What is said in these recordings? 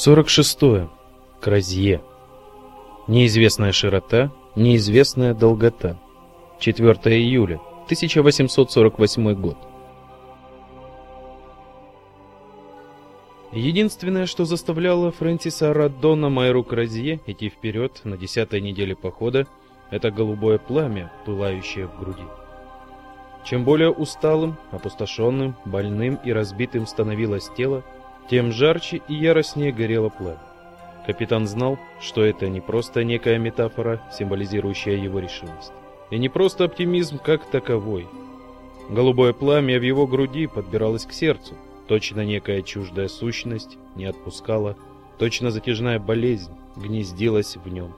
46. Кразье. Неизвестная широта, неизвестная долгота. 4 июля 1848 год. Единственное, что заставляло Фрэнсиса Раддона Майру Кразье идти вперед на десятой неделе похода, это голубое пламя, пылающее в груди. Чем более усталым, опустошенным, больным и разбитым становилось тело, тем жарче и яростнее горело пламя. Капитан знал, что это не просто некая метафора, символизирующая его решимость, и не просто оптимизм как таковой. Голубое пламя в его груди подбиралось к сердцу, точно некая чуждая сущность не отпускала, точно затяжная болезнь гнездилась в нем,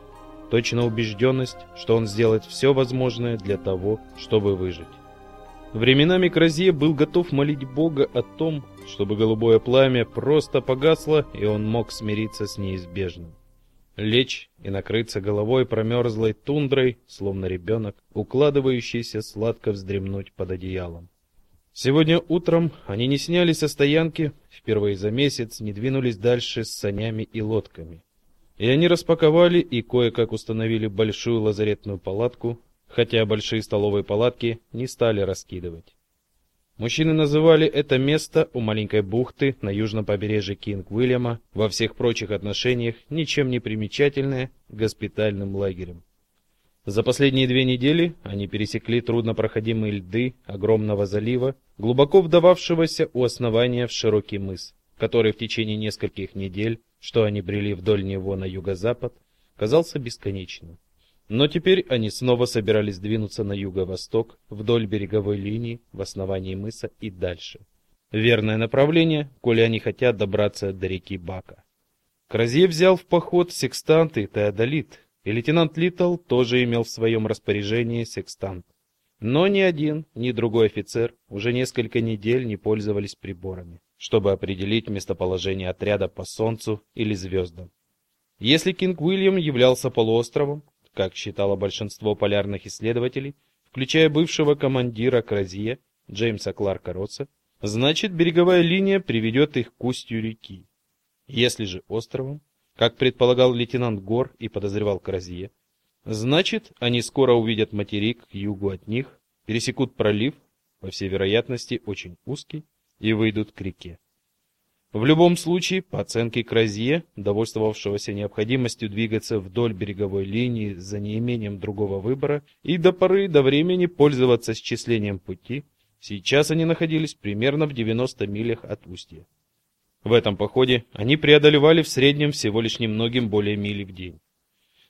точно убежденность, что он сделает все возможное для того, чтобы выжить. Временами Кразье был готов молить Бога о том, чтобы голубое пламя просто погасло, и он мог смириться с неизбежным. Лечь и накрыться головой промерзлой тундрой, словно ребенок, укладывающийся сладко вздремнуть под одеялом. Сегодня утром они не снялись со стоянки, впервые за месяц не двинулись дальше с санями и лодками. И они распаковали и кое-как установили большую лазаретную палатку, хотя большие столовые палатки не стали раскидывать. Мужчины называли это место у маленькой бухты на южном побережье Кинг-Уильяма во всех прочих отношениях ничем не примечательное госпитальным лагерем. За последние две недели они пересекли труднопроходимые льды огромного залива, глубоко вдававшегося у основания в широкий мыс, который в течение нескольких недель, что они брели вдоль него на юго-запад, казался бесконечным. Но теперь они снова собирались двинуться на юго-восток, вдоль береговой линии, в основании мыса и дальше. Верное направление, коли они хотят добраться до реки Бака. Кразье взял в поход секстант и теодолит, и лейтенант Литл тоже имел в своем распоряжении секстант. Но ни один, ни другой офицер уже несколько недель не пользовались приборами, чтобы определить местоположение отряда по солнцу или звездам. Если Кинг Уильям являлся полуостровом, как считало большинство полярных исследователей, включая бывшего командира Кразье Джеймса Кларка Росса, значит, береговая линия приведет их к устью реки. Если же островом, как предполагал лейтенант Гор и подозревал Кразье, значит, они скоро увидят материк к югу от них, пересекут пролив, по всей вероятности, очень узкий, и выйдут к реке. В любом случае, по оценке Кразье, довольствовавшегося необходимостью двигаться вдоль береговой линии за неимением другого выбора и до поры до времени пользоваться счислением пути, сейчас они находились примерно в 90 милях от устья. В этом походе они преодолевали в среднем всего лишь немногим более мили в день.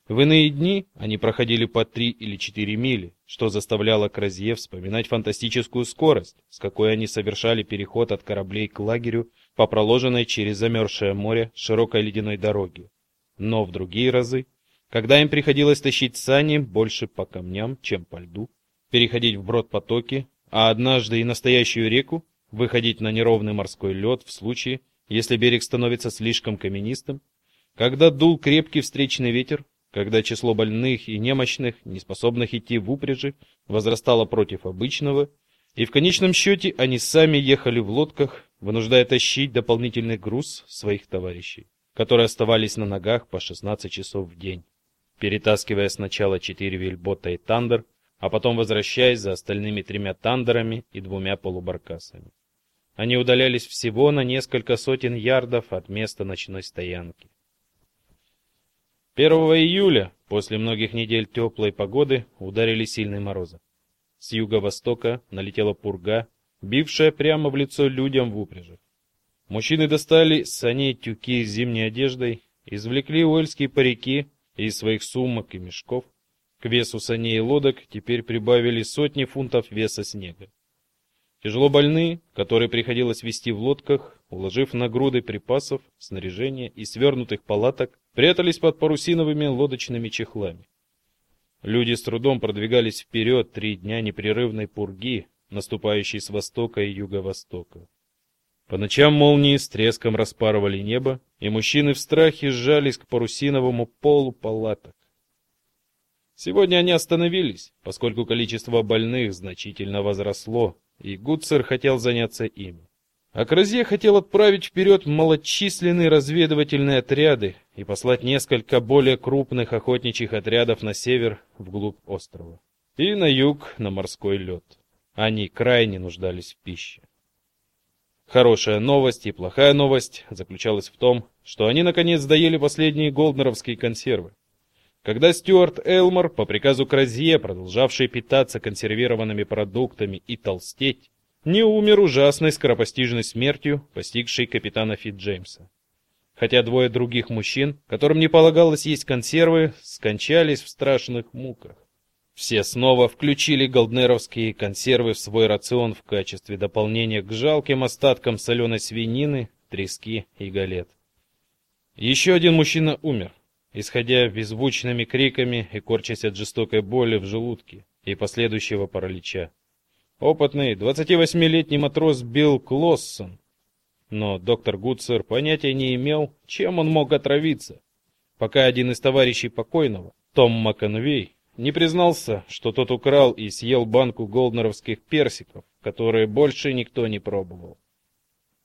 В иные дни они проходили по 3 или 4 мили, что заставляло Кразье вспоминать фантастическую скорость, с какой они совершали переход от кораблей к лагерю по проложенной через замерзшее море широкой ледяной дороге. Но в другие разы, когда им приходилось тащить сани больше по камням, чем по льду, переходить вброд потоки, а однажды и настоящую реку, выходить на неровный морской лед в случае, если берег становится слишком каменистым, когда дул крепкий встречный ветер, когда число больных и немощных, неспособных идти в упряжи, возрастало против обычного, и в конечном счете они сами ехали в лодках, вынуждая тащить дополнительный груз своих товарищей, которые оставались на ногах по 16 часов в день, перетаскивая сначала четыре вельбота и тандер, а потом возвращаясь за остальными тремя тандерами и двумя полубаркасами. Они удалялись всего на несколько сотен ярдов от места ночной стоянки. 1 июля, после многих недель теплой погоды, ударили сильные морозы. С юго-востока налетела пурга, бившая прямо в лицо людям в упряжи. Мужчины достали с саней тюки с зимней одеждой, извлекли уэльские парики из своих сумок и мешков. К весу саней и лодок теперь прибавили сотни фунтов веса снега. Тяжело больные, которые приходилось везти в лодках, уложив на груды припасов, снаряжения и свернутых палаток, прятались под парусиновыми лодочными чехлами. Люди с трудом продвигались вперед три дня непрерывной пурги, наступающей с востока и юго-востока. По ночам молнии с треском распарывали небо, и мужчины в страхе сжались к парусиновому полу палаток. Сегодня они остановились, поскольку количество больных значительно возросло, и Гуцер хотел заняться ими. А Кразье хотел отправить вперед малочисленные разведывательные отряды и послать несколько более крупных охотничьих отрядов на север, вглубь острова, и на юг, на морской лед. Они крайне нуждались в пище. Хорошая новость и плохая новость заключалась в том, что они наконец доели последние голднеровские консервы. Когда Стюарт Элмор по приказу Кразье, продолжавший питаться консервированными продуктами и толстеть, не умер ужасной скоропостижной смертью, постигшей капитана Фитджеймса. Хотя двое других мужчин, которым не полагалось есть консервы, скончались в страшных муках. Все снова включили голднеровские консервы в свой рацион в качестве дополнения к жалким остаткам соленой свинины, трески и галет. Еще один мужчина умер, исходя беззвучными криками и корчась от жестокой боли в желудке и последующего паралича. Опытный 28-летний матрос Билл Клоссон. Но доктор Гудсер понятия не имел, чем он мог отравиться, пока один из товарищей покойного, Том Макконвей, не признался, что тот украл и съел банку голднеровских персиков, которые больше никто не пробовал.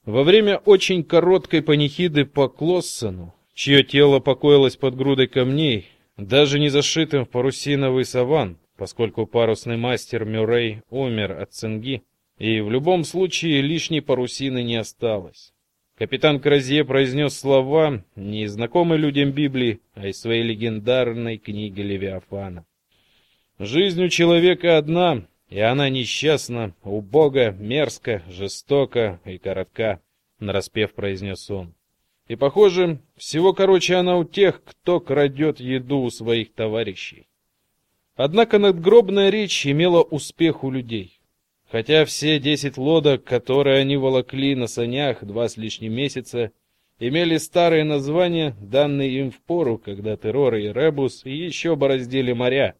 Во время очень короткой панихиды по Клоссону, чье тело покоилось под грудой камней, даже не зашитым в парусиновый саван, поскольку парусный мастер Мюррей умер от цинги, и в любом случае лишней парусины не осталось. Капитан Кразье произнес слова, не знакомые людям Библии, а из своей легендарной книги Левиафана. Жизнь у человека одна, и она несчастна, убога, мерзка, жестока и коротка, нараспев произнес он. И похоже, всего короче она у тех, кто крадет еду у своих товарищей. Однако надгробная речь имела успех у людей. Хотя все десять лодок, которые они волокли на санях два с лишним месяца, имели старые названия, данные им в пору, когда террор и ребус еще бороздили моря.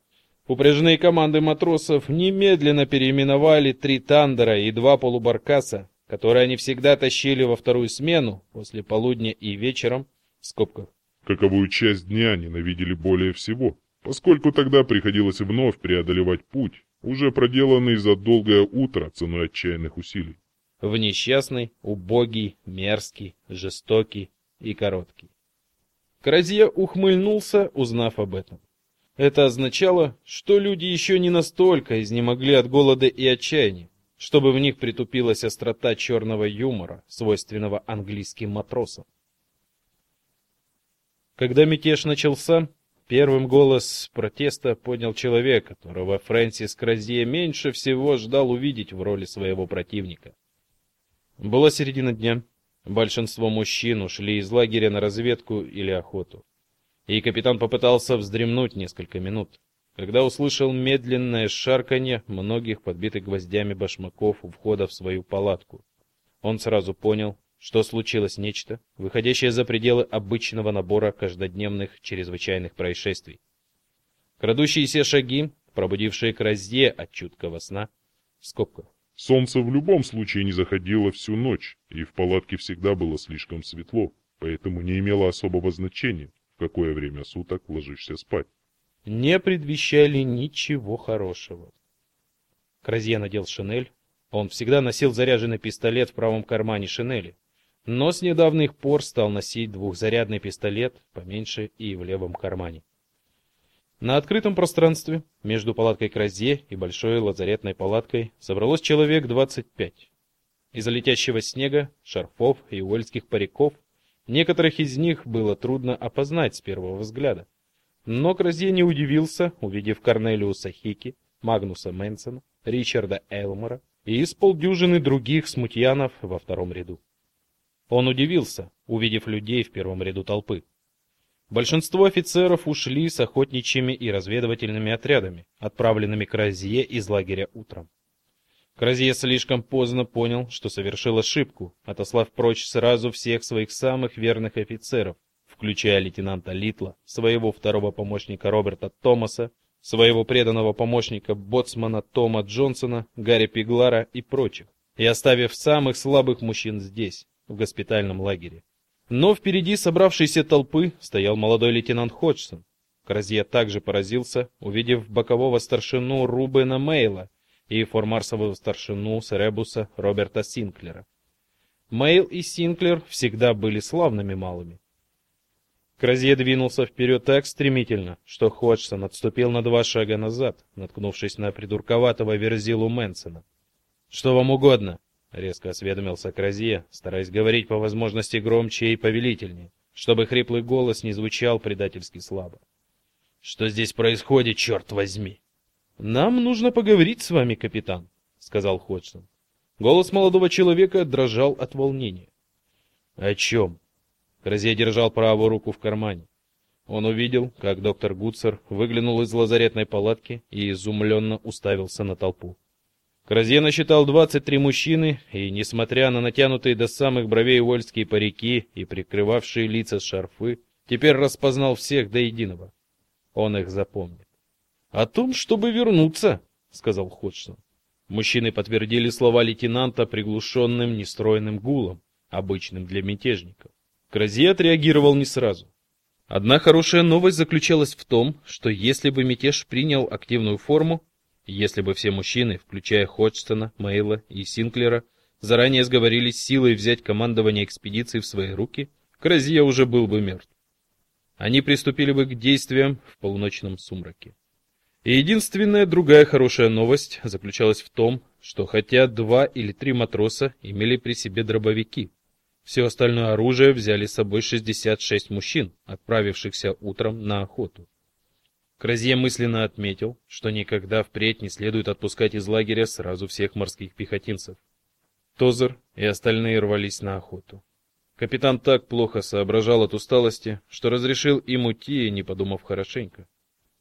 Упряжные команды матросов немедленно переименовали три тандера и два полубаркаса, которые они всегда тащили во вторую смену после полудня и вечером в скобках. Каковую часть дня ненавидели более всего? Поскольку тогда приходилось вновь преодолевать путь, уже проделанный за долгое утро ценой отчаянных усилий. В несчастный, убогий, мерзкий, жестокий и короткий. Кразье ухмыльнулся, узнав об этом. Это означало, что люди еще не настолько изнемогли от голода и отчаяния, чтобы в них притупилась острота черного юмора, свойственного английским матросам. Когда мятеж начался, Первым голос протеста поднял человек, которого Фрэнсис Кразье меньше всего ждал увидеть в роли своего противника. Была середина дня. Большинство мужчин ушли из лагеря на разведку или охоту. И капитан попытался вздремнуть несколько минут, когда услышал медленное шарканье многих подбитых гвоздями башмаков у входа в свою палатку. Он сразу понял, что случилось нечто, выходящее за пределы обычного набора каждодневных чрезвычайных происшествий. Крадущиеся шаги, пробудившие Кразье от чуткого сна, в скобках. Солнце в любом случае не заходило всю ночь, и в палатке всегда было слишком светло, поэтому не имело особого значения, в какое время суток ложишься спать. Не предвещали ничего хорошего. Кразье надел шинель. Он всегда носил заряженный пистолет в правом кармане шинели но с недавних пор стал носить двухзарядный пистолет поменьше и в левом кармане. На открытом пространстве между палаткой Кразье и большой лазаретной палаткой собралось человек 25. Из-за летящего снега, шарфов и уэльских париков некоторых из них было трудно опознать с первого взгляда. Но Кразье не удивился, увидев Корнелиуса Хики, Магнуса Менсона, Ричарда Элмора и из полдюжины других смутьянов во втором ряду. Он удивился, увидев людей в первом ряду толпы. Большинство офицеров ушли с охотничьими и разведывательными отрядами, отправленными к Розье из лагеря утром. Кразье слишком поздно понял, что совершил ошибку, отослав прочь сразу всех своих самых верных офицеров, включая лейтенанта Литла, своего второго помощника Роберта Томаса, своего преданного помощника боцмана Тома Джонсона, Гарри Пиглара и прочих, и оставив самых слабых мужчин здесь, в госпитальном лагере. Но впереди собравшейся толпы стоял молодой лейтенант Ходжсон. Кразье также поразился, увидев бокового старшину Рубена Мейла и формарсового старшину Серебуса Роберта Синклера. Мейл и Синклер всегда были славными малыми. Кразье двинулся вперед так стремительно, что Ходжсон отступил на два шага назад, наткнувшись на придурковатого верзилу Мэнсона. "Что вам угодно?" Резко осведомился Кразье, стараясь говорить по возможности громче и повелительнее, чтобы хриплый голос не звучал предательски слабо. "Что здесь происходит, черт возьми?" "Нам нужно поговорить с вами, капитан", сказал Ходжсон. Голос молодого человека дрожал от волнения. "О чем?» Кразье держал правую руку в кармане. Он увидел, как доктор Гуцер выглянул из лазаретной палатки и изумленно уставился на толпу. Кразье насчитал 23 мужчины, и, несмотря на натянутые до самых бровей вольские парики и прикрывавшие лица шарфы, теперь распознал всех до единого. Он их запомнит. «О том, чтобы вернуться», — сказал Ходжсон. Мужчины подтвердили слова лейтенанта приглушенным, нестройным гулом, обычным для мятежников. Крази отреагировал не сразу. Одна хорошая новость заключалась в том, что если бы мятеж принял активную форму, если бы все мужчины, включая Ходжсона, Мейла и Синклера, заранее сговорились силой взять командование экспедиции в свои руки, Кразия уже был бы мертв. Они приступили бы к действиям в полуночном сумраке. И единственная другая хорошая новость заключалась в том, что хотя два или три матроса имели при себе дробовики, все остальное оружие взяли с собой 66 мужчин, отправившихся утром на охоту. Кразье мысленно отметил, что никогда впредь не следует отпускать из лагеря сразу всех морских пехотинцев. Тозер и остальные рвались на охоту. Капитан так плохо соображал от усталости, что разрешил им уйти, не подумав хорошенько.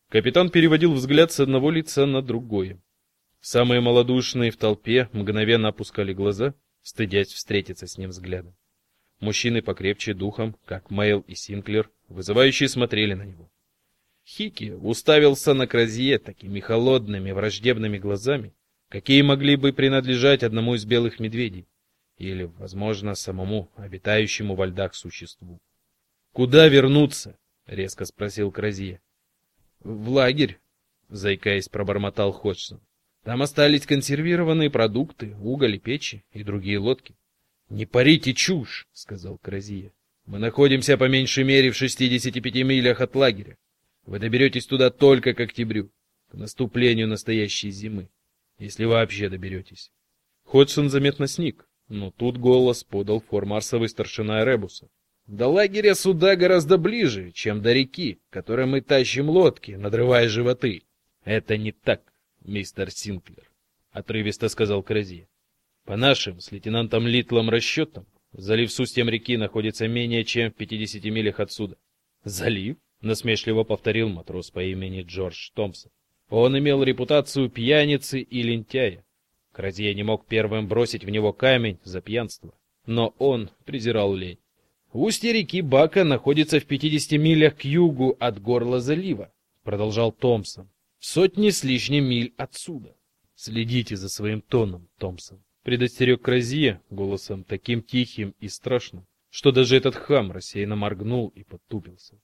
Капитан переводил взгляд с одного лица на другое. Самые малодушные в толпе мгновенно опускали глаза, стыдясь встретиться с ним взглядом. Мужчины покрепче духом, как Мейл и Синклер, вызывающе смотрели на него. Хики уставился на Кразье такими холодными, враждебными глазами, какие могли бы принадлежать одному из белых медведей или, возможно, самому обитающему во льдах существу. Куда вернуться? резко спросил Кразье. В лагерь, заикаясь, пробормотал Ходжсон. Там остались консервированные продукты, уголь и печи и другие лодки. Не парите чушь, сказал Кразия. Мы находимся по меньшей мере в 65 милях от лагеря. Вы доберетесь туда только к октябрю, к наступлению настоящей зимы, если вообще доберетесь. Ходсон заметно сник, но тут голос подал формарсовый старшина Ребуса. До лагеря суда гораздо ближе, чем до реки, которой мы тащим лодки, надрывая животы. Это не так, мистер Синклер, отрывисто сказал Крази. По нашим с лейтенантом Литлом расчетам, залив с устьем реки находится менее чем в 50 милях отсюда. Залив? Насмешливо повторил матрос по имени Джордж Томпсон. Он имел репутацию пьяницы и лентяя. Кразье не мог первым бросить в него камень за пьянство, но он презирал лень. Устье реки Бака находится в 50 милях к югу от горла залива, продолжал Томпсон. Сотни с лишним миль отсюда. Следите за своим тоном, Томпсон предостерег Кразье голосом таким тихим и страшным, что даже этот хам рассеянно моргнул и подтупился.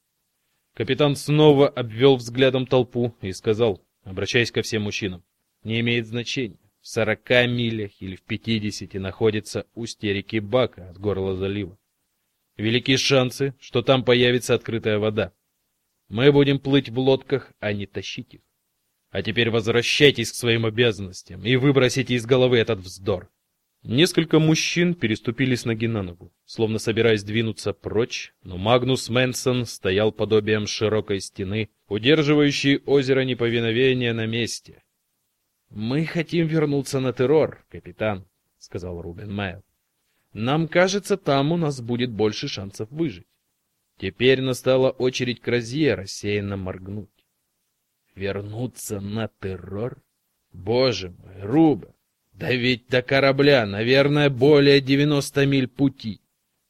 Капитан снова обвел взглядом толпу и сказал, обращаясь ко всем мужчинам: "Не имеет значения, в сорока милях или в пятидесяти находится устье реки Бака от горла залива. Велики шансы, что там появится открытая вода. Мы будем плыть в лодках, а не тащить их. А теперь возвращайтесь к своим обязанностям и выбросите из головы этот вздор. Несколько мужчин переступили с ноги на ногу, словно собираясь двинуться прочь, но Магнус Менсон стоял подобием широкой стены, удерживающей озеро неповиновения на месте. Мы хотим вернуться на террор, капитан, сказал Рубен Майл. Нам кажется, там у нас будет больше шансов выжить. Теперь настала очередь Кразье рассеянно моргнуть. Вернуться на террор? Боже мой, Рубен, да ведь до корабля, наверное, более 90 миль пути.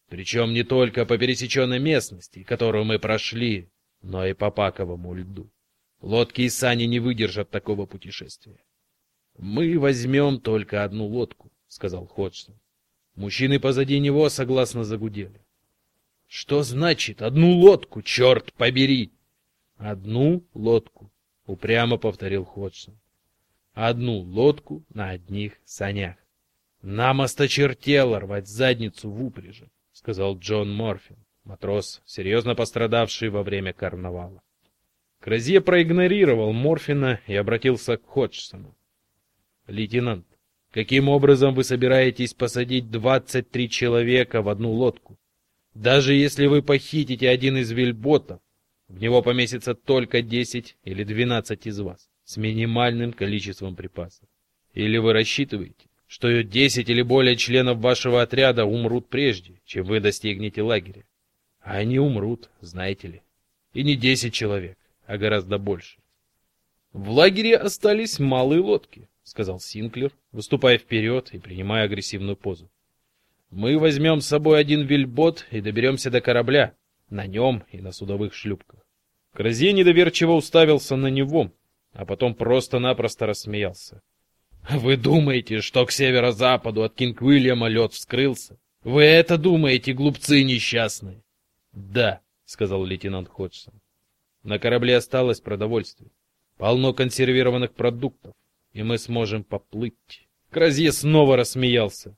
Причем не только по пересеченной местности, которую мы прошли, но и по паковому льду. Лодки и сани не выдержат такого путешествия. Мы возьмем только одну лодку, сказал Ходжсон. Мужчины позади него согласно загудели. Что значит одну лодку, черт побери? Одну лодку, упрямо повторил Ходжсон. Одну лодку на одних санях. Нам осточертело рвать задницу в упряжи, сказал Джон Морфин, матрос, серьезно пострадавший во время карнавала. Кразье проигнорировал Морфина и обратился к Ходжсону. Лейтенант, каким образом вы собираетесь посадить 23 человека в одну лодку? Даже если вы похитите один из вельботов, в него поместится только 10 или 12 из вас с минимальным количеством припасов. Или вы рассчитываете, что 10 или более членов вашего отряда умрут прежде, чем вы достигнете лагеря? А они умрут, знаете ли. И не 10 человек, а гораздо больше. В лагере остались малые лодки, сказал Синклер, выступая вперед и принимая агрессивную позу. Мы возьмем с собой один вельбот и доберемся до корабля, на нем и на судовых шлюпках. Кразье недоверчиво уставился на него, а потом просто-напросто рассмеялся. Вы думаете, что к северо-западу от Кинг-Уильяма лед вскрылся? Вы это думаете, глупцы несчастные? Да, сказал лейтенант Ходжсон. На корабле осталось продовольствие, полно консервированных продуктов, и мы сможем поплыть. Кразье снова рассмеялся.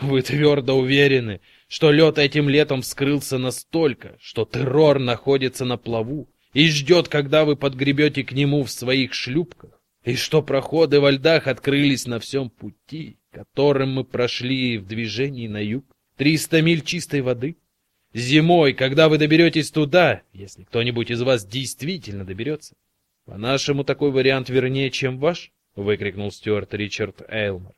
Вы твердо уверены, что лед этим летом вскрылся настолько, что террор находится на плаву и ждет, когда вы подгребете к нему в своих шлюпках? и что проходы во льдах открылись на всем пути, которым мы прошли в движении на юг. Триста миль чистой воды. Зимой, когда вы доберетесь туда, если кто-нибудь из вас действительно доберется. По-нашему, такой вариант вернее, чем ваш, выкрикнул Стюарт Ричард Эйлмор.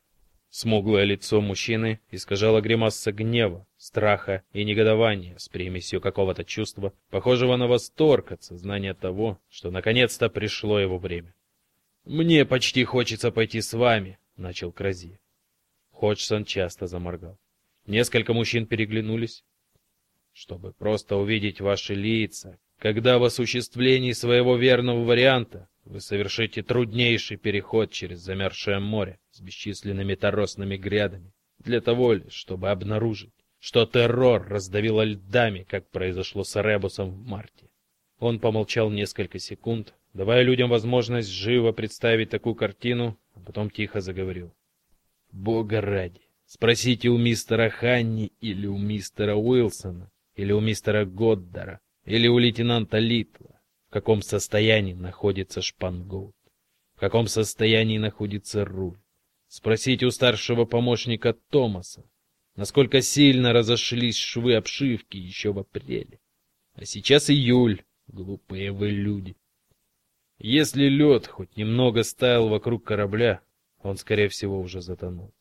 Смуглое лицо мужчины искажало гримаса гнева, страха и негодования с примесью какого-то чувства, похожего на восторг от сознания того, что наконец-то пришло его время. Мне почти хочется пойти с вами, начал Крази. Ходжсон часто заморгал. Несколько мужчин переглянулись, чтобы просто увидеть ваши лица, когда в осуществлении своего верного варианта вы совершите труднейший переход через замерзшее море с бесчисленными торосными грядами, для того лишь, чтобы обнаружить, что террор раздавило льдами, как произошло с Ребусом в марте. Он помолчал несколько секунд, давая людям возможность живо представить такую картину, а потом тихо заговорил. Бога ради, спросите у мистера Ханни или у мистера Уилсона, или у мистера Годдара, или у лейтенанта Литла, каком состоянии находится шпангоут, в каком состоянии находится руль. Спросите у старшего помощника Томаса, насколько сильно разошлись швы обшивки еще в апреле. А сейчас июль, глупые вы люди. Если лед хоть немного стаял вокруг корабля, он, скорее всего, уже затонул.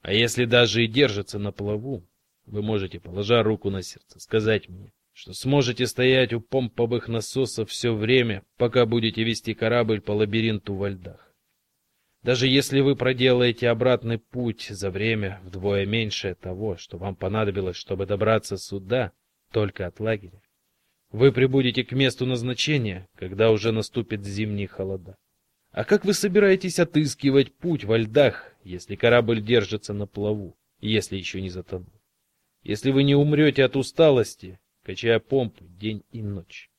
А если даже и держится на плаву, вы можете, положа руку на сердце, сказать мне, что сможете стоять у помповых насосов все время, пока будете вести корабль по лабиринту во льдах. Даже если вы проделаете обратный путь за время вдвое меньше того, что вам понадобилось, чтобы добраться сюда, только от лагеря, вы прибудете к месту назначения, когда уже наступит зимние холода. А как вы собираетесь отыскивать путь во льдах, если корабль держится на плаву, если еще не затонул? Если вы не умрете от усталости, качая помпы день и ночь.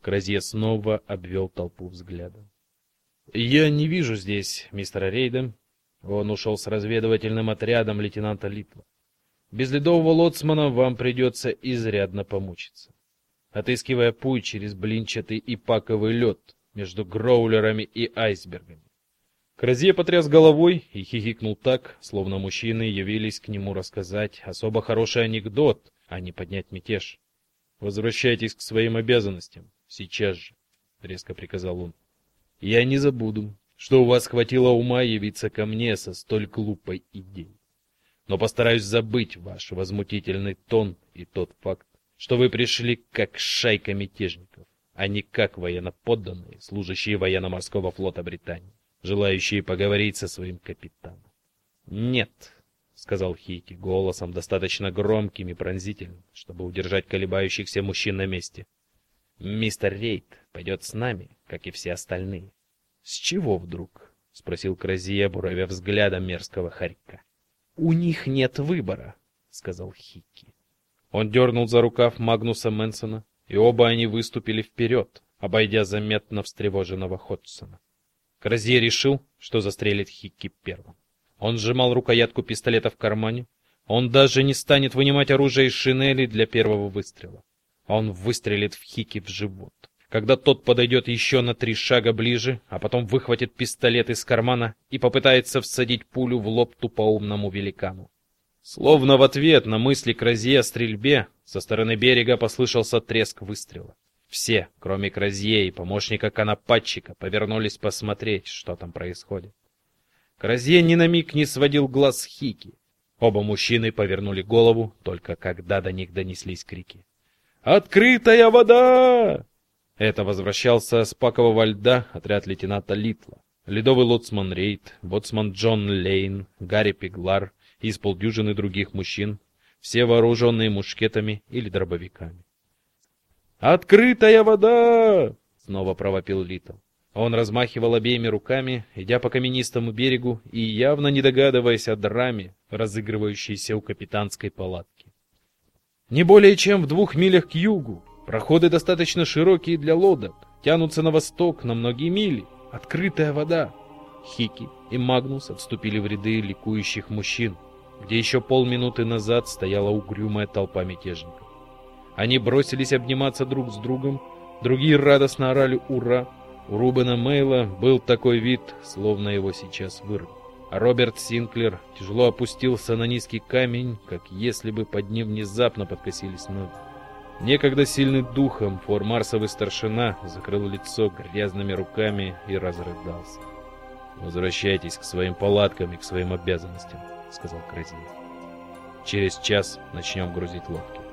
Кразье снова обвел толпу взглядом. Я не вижу здесь мистера Рейда. Он ушел с разведывательным отрядом лейтенанта Литла. Без ледового лоцмана вам придется изрядно помучиться отыскивая путь через блинчатый и паковый лед между гроулерами и айсбергами. Кразье потряс головой и хихикнул так, словно мужчины явились к нему рассказать особо хороший анекдот, а не поднять мятеж. Возвращайтесь к своим обязанностям сейчас же, резко приказал он. Я не забуду, что у вас хватило ума явиться ко мне со столь глупой идеей. Но постараюсь забыть ваш возмутительный тон и тот факт, что вы пришли как шайка мятежников, а не как военноподданные, служащие военно-морского флота Британии, желающие поговорить со своим капитаном. Нет, сказал Хейти голосом достаточно громким и пронзительным, чтобы удержать колебающихся мужчин на месте. Мистер Рейд пойдет с нами, как и все остальные. С чего вдруг? спросил Кразия, буравя взглядом мерзкого хорька. У них нет выбора, сказал Хики. Он дернул за рукав Магнуса Менсона, и оба они выступили вперед, обойдя заметно встревоженного Ходсона. Кразье решил, что застрелит Хикки первым. Он сжимал рукоятку пистолета в кармане. Он даже не станет вынимать оружие из шинели для первого выстрела. Он выстрелит в Хики в живот. Когда тот подойдет еще на три шага ближе, а потом выхватит пистолет из кармана и попытается всадить пулю в лоб тупоумному великану. Словно в ответ на мысли Кразье о стрельбе, со стороны берега послышался треск выстрела. Все, кроме Кразье и помощника конопатчика, повернулись посмотреть, что там происходит. Кразье ни на миг не сводил глаз с Хики. Оба мужчины повернули голову, только когда до них донеслись крики. «Открытая вода!» Это возвращался с пакового льда отряд лейтенанта Литла. Ледовый лоцман Рейд, боцман Джон Лейн, Гарри Пиглар и с полдюжины других мужчин, все вооруженные мушкетами или дробовиками. «Открытая вода!» — снова провопил Литл. Он размахивал обеими руками, идя по каменистому берегу и явно не догадываясь о драме, разыгрывающейся у капитанской палатки. Не более чем в двух милях к югу. Проходы достаточно широкие для лодок, тянутся на восток на многие мили. Открытая вода. Хики и Магнус отступили в ряды ликующих мужчин, где еще полминуты назад стояла угрюмая толпа мятежников. Они бросились обниматься друг с другом, другие радостно орали «Ура!», у Рубена Мейла был такой вид, словно его сейчас вырвали. А Роберт Синклер тяжело опустился на низкий камень, как если бы под ним внезапно подкосились ноги. Некогда сильный духом фор-марсовый старшина закрыл лицо грязными руками и разрыдался. «Возвращайтесь к своим палаткам и к своим обязанностям», — сказал Кразиев. «Через час начнем грузить лодки».